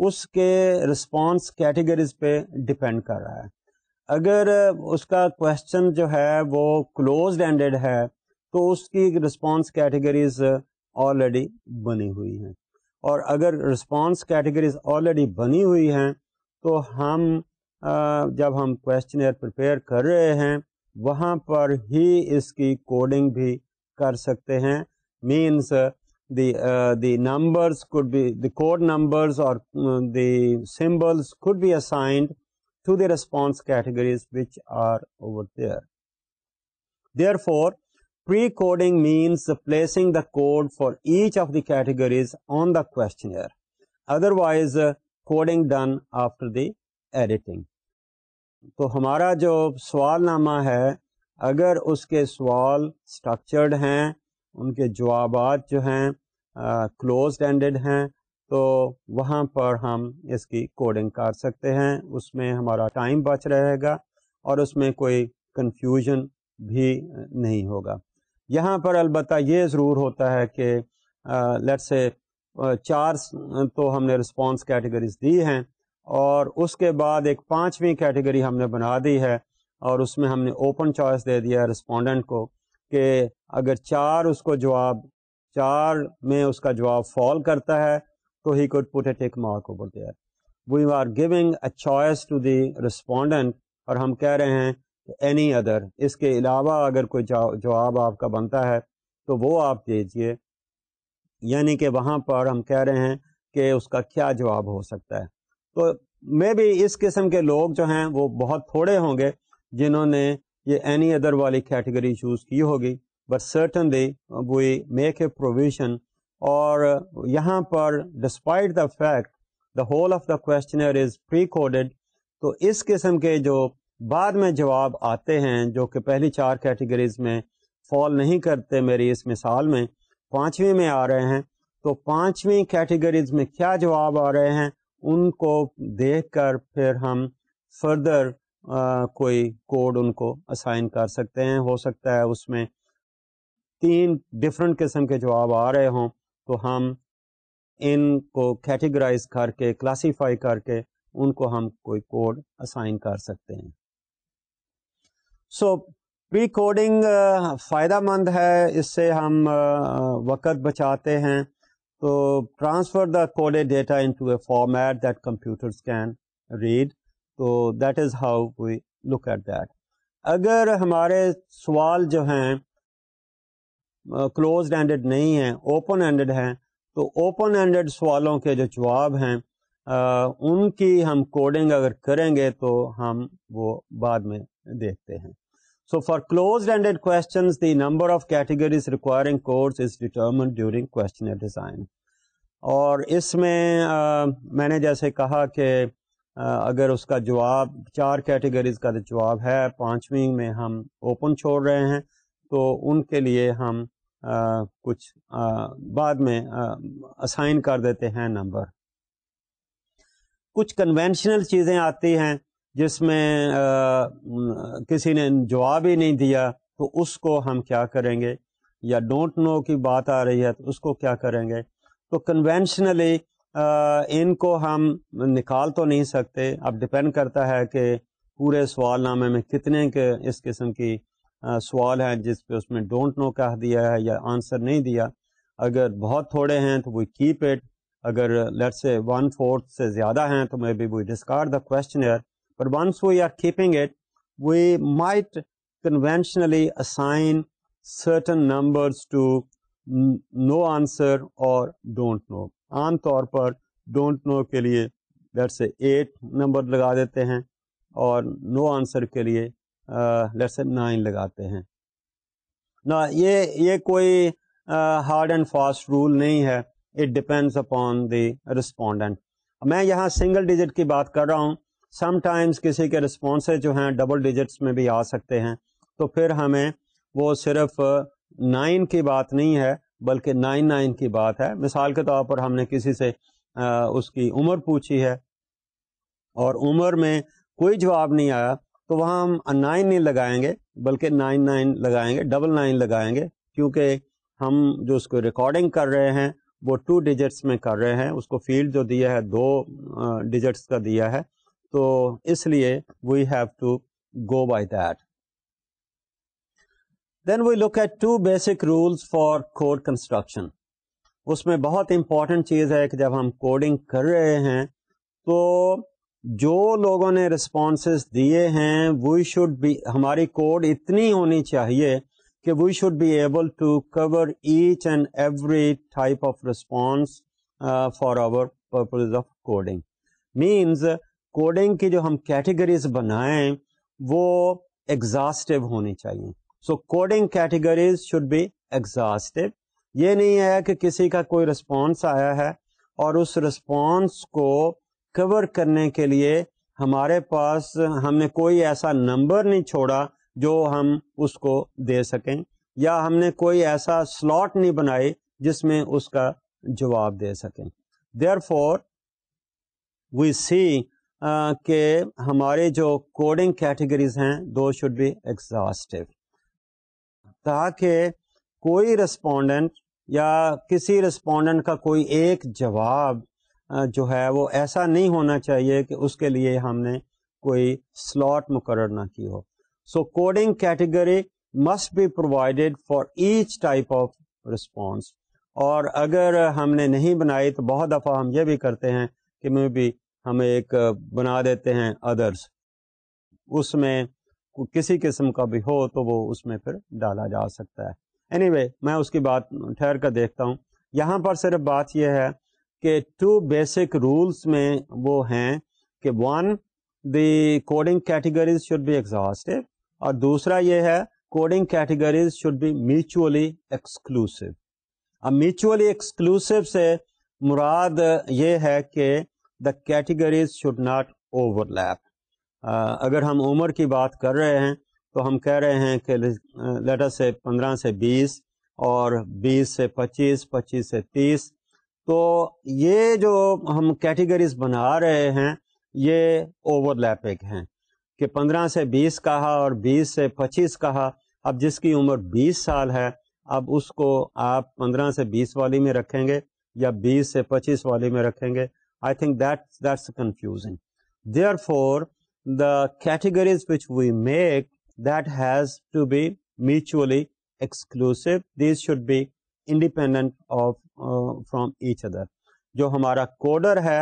اس کے رسپانس کیٹیگریز پہ ڈپینڈ کر رہا ہے اگر اس کا کوشچن جو ہے وہ کلوزڈ اینڈیڈ ہے تو اس کی رسپانس کیٹیگریز آلریڈی بنی ہوئی ہیں اور اگر رسپانس کیٹیگریز آلریڈی بنی ہوئی ہیں تو ہم جب ہم پریپیئر کر رہے ہیں وہاں پر ہی اس کی کوڈنگ بھی کر سکتے ہیں means the the numbers code be the code numbers اور the symbols code be assigned to the response categories which are over there therefore pre coding means placing the code for each of the categories on the questionnaire otherwise coding done after the editing تو ہمارا جو سوال نامہ ہے اگر اس کے سوال structured ہیں ان کے جوابات جو ہیں کلوز اینڈڈ ہیں تو وہاں پر ہم اس کی کوڈنگ کر سکتے ہیں اس میں ہمارا ٹائم بچ رہے گا اور اس میں کوئی کنفیوژن بھی نہیں ہوگا یہاں پر البتہ یہ ضرور ہوتا ہے کہ لیٹ سے چار تو ہم نے رسپانس کیٹیگریز دی ہیں اور اس کے بعد ایک پانچویں کیٹیگری ہم نے بنا دی ہے اور اس میں ہم نے اوپن چوائس دے دیا رسپونڈنٹ کو کہ اگر چار اس کو جواب چار میں اس کا جواب فال کرتا ہے تو ہی code a tick mark over there we are giving a choice to the respondent اور ہم کہہ رہے ہیں اینی ادر اس کے علاوہ اگر کوئی جواب آپ کا بنتا ہے تو وہ آپ دیجیے یعنی کہ وہاں پر ہم کہہ رہے ہیں کہ اس کا کیا جواب ہو سکتا ہے تو میں بھی اس قسم کے لوگ جو ہیں وہ بہت تھوڑے ہوں گے جنہوں نے یہ اینی ادر والی کیٹیگری چوز کی ہوگی بٹ سرٹنلی پروویژن اور یہاں پر despite the fact the whole of the questionnaire is pre coded تو اس قسم کے جو بعد میں جواب آتے ہیں جو کہ پہلی چار کیٹیگریز میں فال نہیں کرتے میری اس مثال میں پانچویں میں آ رہے ہیں تو پانچویں کیٹیگریز میں کیا جواب آ رہے ہیں ان کو دیکھ کر پھر ہم فردر کوئی کوڈ ان کو اسائن کر سکتے ہیں ہو سکتا ہے اس میں تین ڈفرینٹ قسم کے جواب آ رہے ہوں تو ہم ان کو کیٹیگرائز کر کے کلاسیفائی کر کے ان کو ہم کوئی کوڈ اسائن کر سکتے ہیں سو پری کوڈنگ فائدہ مند ہے اس سے ہم وقت بچاتے ہیں تو transfer the coded data into a format that computers can read تو that is how we look at that اگر ہمارے سوال جو ہیں کلوز ہینڈیڈ نہیں ہیں اوپن ہینڈیڈ ہیں تو اوپن ہینڈیڈ سوالوں کے جو جواب ہیں ان کی ہم کوڈنگ اگر کریں گے تو ہم وہ بعد میں دیکھتے ہیں So for closed-ended questions, the number of categories requiring codes is determined during questionnaire design. اور اس میں میں نے جیسے کہا کہ اگر اس کا جواب چار کیٹیگریز کا جواب ہے پانچویں میں ہم اوپن چھوڑ رہے ہیں تو ان کے لیے ہم کچھ بعد میں اسائن کر دیتے ہیں نمبر کچھ کنونشنل چیزیں آتی ہیں جس میں کسی نے جواب ہی نہیں دیا تو اس کو ہم کیا کریں گے یا ڈونٹ نو کی بات آ رہی ہے تو اس کو کیا کریں گے تو کنونشنلی ان کو ہم نکال تو نہیں سکتے اب ڈپینڈ کرتا ہے کہ پورے سوال نامے میں کتنے کے اس قسم کی سوال ہیں جس پہ اس میں ڈونٹ نو کہہ دیا ہے یا آنسر نہیں دیا اگر بہت تھوڑے ہیں تو وہ کیپ اٹ اگر لیٹ سے ون فورتھ سے زیادہ ہیں تو may be we discard the questionnaire But once we we are keeping it, might conventionally assign certain numbers to no answer or don't know. عام طور پر ڈونٹ نو کے لیے لگا دیتے ہیں اور نو آنسر کے لیے نائن لگاتے ہیں یہ کوئی ہارڈ اینڈ فاسٹ رول نہیں ہے it depends upon the respondent میں یہاں سنگل ڈیجٹ کی بات کر رہا ہوں سم ٹائمس کسی کے رسپانسز جو ہیں ڈبل ڈیجٹس میں بھی آ سکتے ہیں تو پھر ہمیں وہ صرف نائن کی بات نہیں ہے بلکہ نائن نائن کی بات ہے مثال کے طور پر ہم نے کسی سے اس کی عمر پوچھی ہے اور عمر میں کوئی جواب نہیں آیا تو وہاں ہم نائن نہیں لگائیں گے بلکہ نائن نائن لگائیں گے ڈبل نائن لگائیں گے کیونکہ ہم جو اس کو ریکارڈنگ کر رہے ہیں وہ ٹو ڈیجٹس میں کر رہے ہیں اس کو فیلڈ جو دیا ہے دو ڈیجٹس کا دیا ہے تو اس لیے we have to go by that then we look at two basic rules for code construction اس میں بہت امپورٹنٹ چیز ہے کہ جب ہم کوڈنگ کر رہے ہیں تو جو لوگوں نے رسپانسز دیے ہیں وی شوڈ بی ہماری کوڈ اتنی ہونی چاہیے کہ we should be able to cover each and every type of response for our purpose of coding means coding کی جو ہم کیٹیگریز بنائیں وہ ایگزاسٹو ہونی چاہیے so coding categories should be exhaustive یہ نہیں ہے کہ کسی کا کوئی رسپانس آیا ہے اور اس رسپانس کو کور کرنے کے لیے ہمارے پاس ہم نے کوئی ایسا نمبر نہیں چھوڑا جو ہم اس کو دے سکیں یا ہم نے کوئی ایسا سلاٹ نہیں بنائی جس میں اس کا جواب دے سکیں دیئر فور وی سی کہ ہمارے جو کوڈنگ کیٹیگریز ہیں دو شوڈ بی ایگزاسٹیو تاکہ کوئی رسپونڈنٹ یا کسی رسپونڈنٹ کا کوئی ایک جواب جو ہے وہ ایسا نہیں ہونا چاہیے کہ اس کے لیے ہم نے کوئی سلاٹ مقرر نہ کی ہو so coding category must be provided for each type of response اور اگر ہم نے نہیں بنائی تو بہت دفعہ ہم یہ بھی کرتے ہیں کہ میں بھی ہم ایک بنا دیتے ہیں ادرس اس میں کسی قسم کا بھی ہو تو وہ اس میں پھر ڈالا جا سکتا ہے اینی میں اس کی بات ٹھہر کر دیکھتا ہوں یہاں پر صرف بات یہ ہے کہ کہ ٹو بیسک رولس میں وہ ہیں one the coding categories should be exhaust اور دوسرا یہ ہے coding categories should be mutually exclusive اب میوچولی ایکسکلوسو سے مراد یہ ہے کہ the categories should not overlap اگر ہم عمر کی بات کر رہے ہیں تو ہم کہہ رہے ہیں کہ لیٹر سے پندرہ سے بیس اور بیس سے پچیس پچیس سے تیس تو یہ جو ہم کیٹیگریز بنا رہے ہیں یہ اوور لیپنگ ہیں کہ پندرہ سے بیس کہا اور بیس سے پچیس کہا اب جس کی عمر بیس سال ہے اب اس کو آپ پندرہ سے بیس والی میں رکھیں گے یا بیس سے پچیس والی میں رکھیں گے should be independent of independent from each other جو ہمارا کوڈر ہے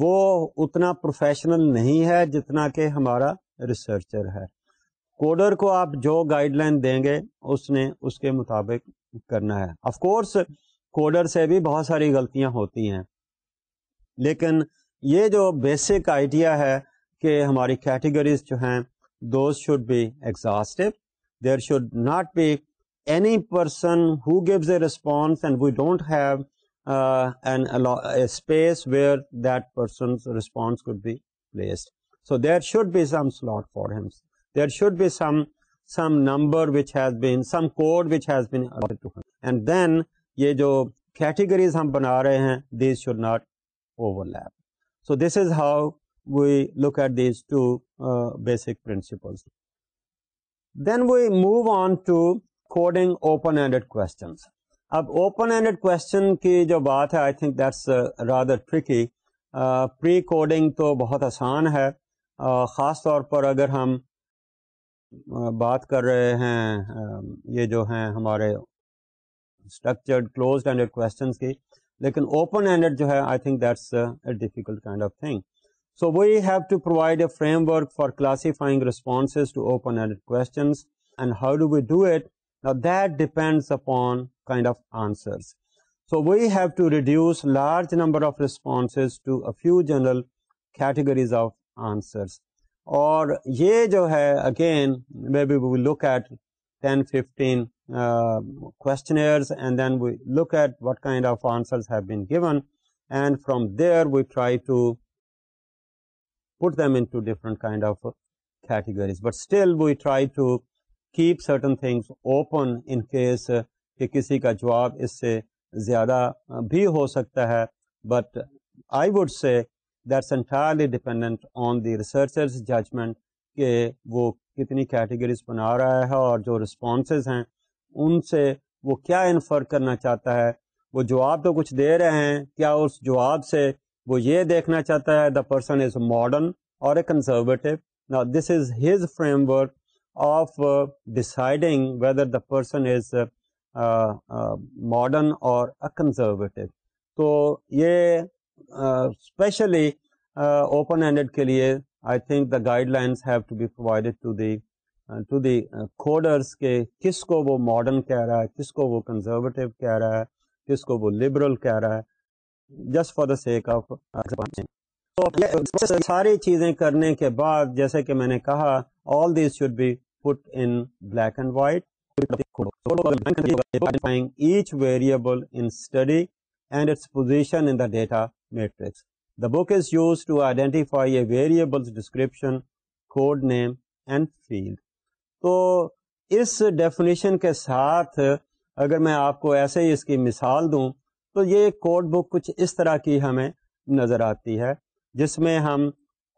وہ اتنا پروفیشنل نہیں ہے جتنا کہ ہمارا ریسرچر ہے کوڈر کو آپ جو گائیڈ لائن دیں گے اس نے اس کے مطابق کرنا ہے آف کورس کوڈر سے بھی بہت ساری غلطیاں ہوتی ہیں لیکن یہ جو بیسک آئیڈیا ہے کہ ہماری کیٹیگریز جو ہیں those should be exhaustive there should not be any person who gives a response and we don't have space where that person response code be placed so there should be some slot for hums there should be some some number which has been some code which has been and then یہ جو categories ہم بنا رہے ہیں these should not so this is how wait these two basic principle then we on to coding open اب open ended کی جو بات ہے I think that's rather tricky pre coding تو بہت آسان ہے uh, خاص طور پر اگر ہم uh, بات کر رہے ہیں um, یہ جو ہیں ہمارے اسٹرکچرڈ کلوزڈ ہینڈیڈ کی لیکن اوپن یہ جو ہے again questionnaires and then what what kind of answer and from different kind of categories but still we try to keep certain things open in case کہ کسی کا جواب اس سے زیادہ بھی ہو سکتا ہے but I would say that's entirely dependent on the researcher's judgement کہ وہ کتنی کیٹیگریز بنا رہا ہے اور جو ریسپانسز ہیں ان سے وہ کیا انفر کرنا چاہتا ہے وہ جواب تو کچھ دے رہے ہیں کیا اس جواب سے وہ یہ دیکھنا چاہتا ہے دا person is modern or a conservative this is his framework of deciding whether the person is modern or conservative تو یہ اسپیشلی اوپن ہینڈیڈ کے لیے I think the guide the to the coders کے کس کو وہ ماڈرن کہہ رہا ہے کس کو وہ کنزرویٹو کہہ رہا ہے کس کو وہ لبرل کہہ رہا ہے just for the sake of تو ساری چیزیں کرنے کے بعد جیسے کہ میں نے کہا all these should be put in black and white each variable in study and its position in the data matrix the book is use to identify a variable description code name and field تو اس definition کے ساتھ اگر میں آپ کو ایسے ہی اس کی مثال دوں تو یہ کوڈ بک کچھ اس طرح کی ہمیں نظر آتی ہے جس میں ہم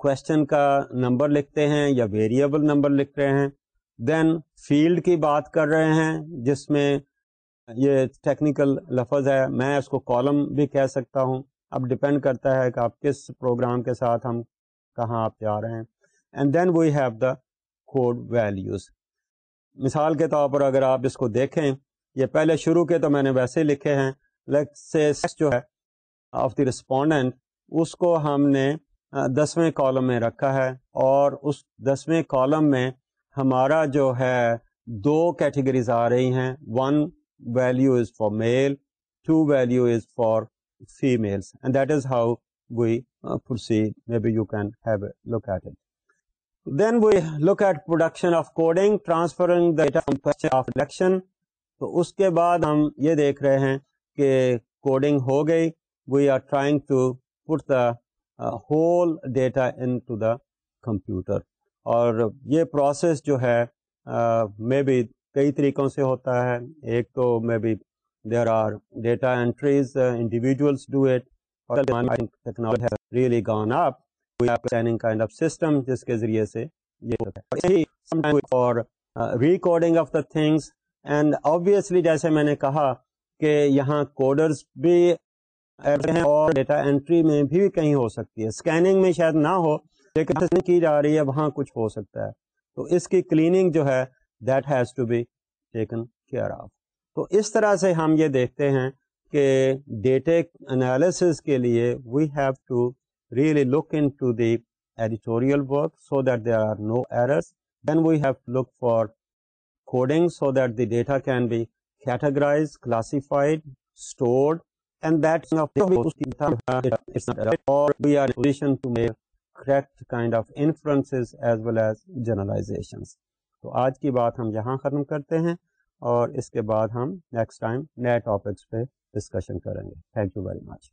کوشچن کا نمبر لکھتے ہیں یا ویریبل نمبر لکھ رہے ہیں دین فیلڈ کی بات کر رہے ہیں جس میں یہ ٹیکنیکل لفظ ہے میں اس کو کالم بھی کہہ سکتا ہوں اب ڈپینڈ کرتا ہے کہ آپ کس پروگرام کے ساتھ ہم کہاں آپ جا رہے ہیں and then we have the code values مثال کے طور پر اگر آپ اس کو دیکھیں یہ پہلے شروع کے تو میں نے ویسے لکھے ہیں لیکس جو ہے آف دی رسپونڈنٹ اس کو ہم نے دسویں کالم میں رکھا ہے اور اس دسویں کالم میں ہمارا جو ہے دو کیٹیگریز آ رہی ہیں one value is for male two value is for females and that is how we may be you can have it then we look at production of coding transferring تو اس کے بعد ہم یہ دیکھ رہے ہیں کہ کوڈنگ ہو گئی we are trying to put the whole data into the computer اور یہ پروسیس جو ہے مے uh, بی کئی طریقوں سے ہوتا ہے ایک تو may data entries individuals do technology really gone آپ kind of system جس کے ذریعے سے recording of the things and obviously جیسے میں نے کہا کہ یہاں کوڈرس بھی اور ڈیٹا انٹری میں بھی کہیں ہو سکتی ہے اسکیننگ میں شاید نہ ہو لیکن کی جا رہی ہے وہاں کچھ ہو سکتا ہے تو اس کی کلیننگ جو ہے that has to be taken care of تو اس طرح سے ہم یہ دیکھتے ہیں کہ ڈیٹے انالیسز کے لیے we have to really look into the editorial work so that there are no errors. Then we have to look for coding so that the data can be categorized, classified, stored, and that or we are in a position to make correct kind of inferences as well as generalizations. تو آج کی بات ہم یہاں ختم کرتے ہیں اور اس کے بعد ہم نیکسٹ ٹائم نئے ٹاپکس پہ ڈسکشن کریں گے تھینک یو ویری مچ